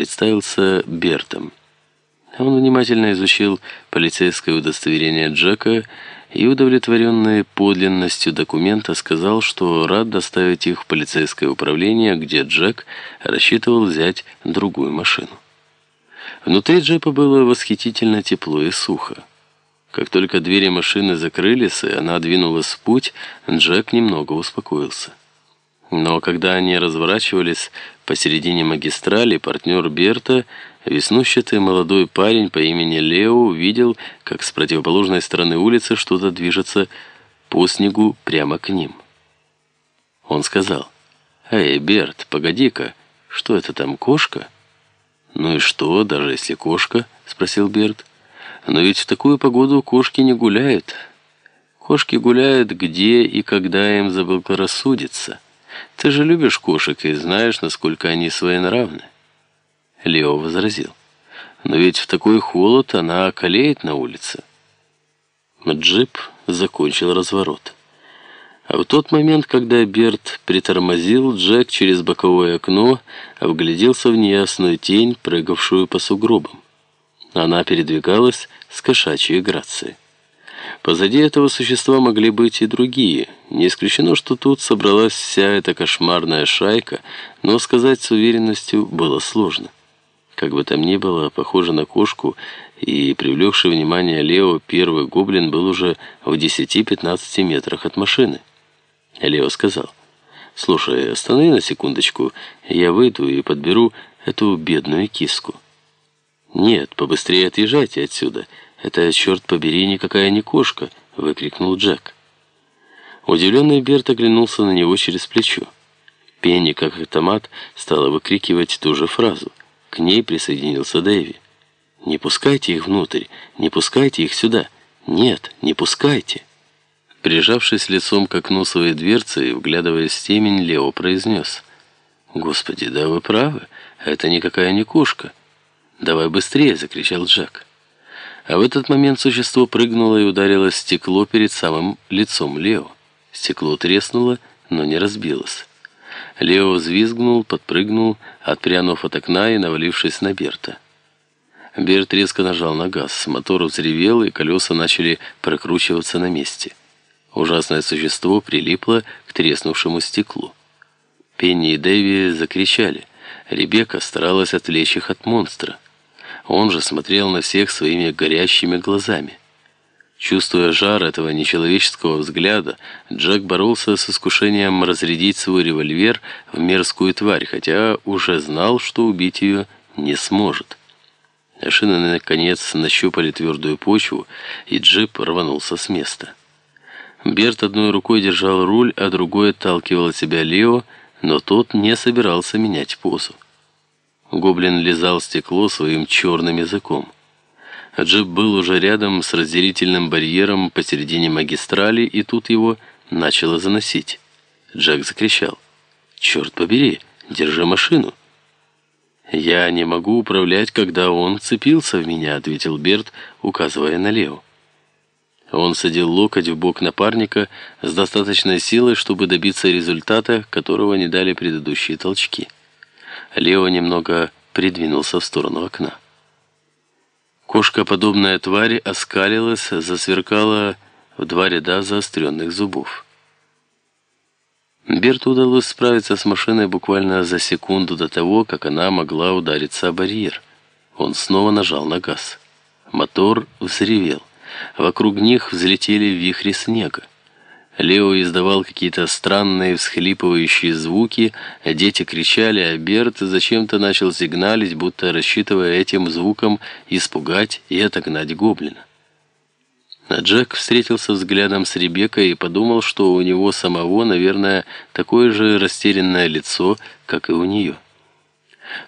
представился Бертом. Он внимательно изучил полицейское удостоверение Джека и, удовлетворенный подлинностью документа, сказал, что рад доставить их в полицейское управление, где Джек рассчитывал взять другую машину. Внутри джипа было восхитительно тепло и сухо. Как только двери машины закрылись, и она двинулась в путь, Джек немного успокоился. Но когда они разворачивались посередине магистрали, партнер Берта, веснущатый молодой парень по имени Лео, увидел, как с противоположной стороны улицы что-то движется по снегу прямо к ним. Он сказал, «Эй, Берт, погоди-ка, что это там, кошка?» «Ну и что, даже если кошка?» — спросил Берт. «Но ведь в такую погоду кошки не гуляют. Кошки гуляют где и когда им заблагорассудится». Ты же любишь кошек и знаешь, насколько они своенравны. Лео возразил. Но ведь в такой холод она околеет на улице. Джип закончил разворот. А в тот момент, когда Берт притормозил, Джек через боковое окно вгляделся в неясную тень, прыгавшую по сугробам. Она передвигалась с кошачьей грацией. Позади этого существа могли быть и другие. Не исключено, что тут собралась вся эта кошмарная шайка, но сказать с уверенностью было сложно. Как бы там ни было, похоже на кошку, и привлекший внимание Лео первый гоблин был уже в 10-15 метрах от машины. Лео сказал, «Слушай, останови на секундочку, я выйду и подберу эту бедную киску». «Нет, побыстрее отъезжайте отсюда». «Это, черт побери, никакая не кошка!» — выкрикнул Джек. Удивленный Берт оглянулся на него через плечо. Пенни, как автомат, стала выкрикивать ту же фразу. К ней присоединился Дэви. «Не пускайте их внутрь! Не пускайте их сюда! Нет, не пускайте!» Прижавшись лицом к окну своей дверцы и вглядываясь в темень, Лео произнес. «Господи, да вы правы, это никакая не кошка!» «Давай быстрее!» — закричал Джек. А в этот момент существо прыгнуло и ударило стекло перед самым лицом Лео. Стекло треснуло, но не разбилось. Лео взвизгнул, подпрыгнул, отпрянув от окна и навалившись на Берта. Берт резко нажал на газ. Мотор взревел, и колеса начали прокручиваться на месте. Ужасное существо прилипло к треснувшему стеклу. Пенни и Дэви закричали. Ребекка старалась отвлечь их от монстра. Он же смотрел на всех своими горящими глазами. Чувствуя жар этого нечеловеческого взгляда, Джек боролся с искушением разрядить свой револьвер в мерзкую тварь, хотя уже знал, что убить ее не сможет. Шины, наконец, нащупали твердую почву, и джип рванулся с места. Берт одной рукой держал руль, а другой отталкивал от себя Лео, но тот не собирался менять позу. Гоблин лизал стекло своим черным языком. Джип был уже рядом с разделительным барьером посередине магистрали, и тут его начало заносить. Джек закричал. «Черт побери, держи машину!» «Я не могу управлять, когда он цепился в меня», — ответил Берт, указывая на Лео. Он садил локоть в бок напарника с достаточной силой, чтобы добиться результата, которого не дали предыдущие толчки. Лео немного придвинулся в сторону окна. Кошка-подобная тварь оскалилась, засверкала в два ряда заостренных зубов. Берту удалось справиться с машиной буквально за секунду до того, как она могла удариться о барьер. Он снова нажал на газ. Мотор взревел. Вокруг них взлетели вихри снега. Лео издавал какие-то странные всхлипывающие звуки, а дети кричали, а Берт зачем-то начал сигналить, будто рассчитывая этим звуком испугать и отогнать гоблина. А Джек встретился взглядом с Ребеккой и подумал, что у него самого, наверное, такое же растерянное лицо, как и у нее.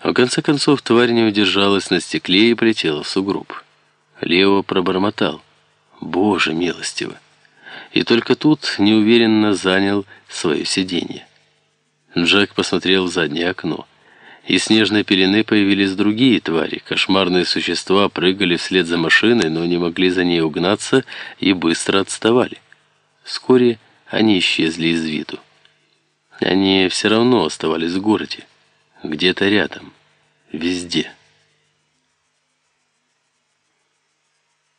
В конце концов, тварь не удержалась на стекле и полетела в сугроб. Лео пробормотал. «Боже милостивый!» И только тут неуверенно занял свое сиденье. Джек посмотрел в заднее окно. Из снежной пелены появились другие твари. Кошмарные существа прыгали вслед за машиной, но не могли за ней угнаться и быстро отставали. Вскоре они исчезли из виду. Они все равно оставались в городе, где-то рядом, везде.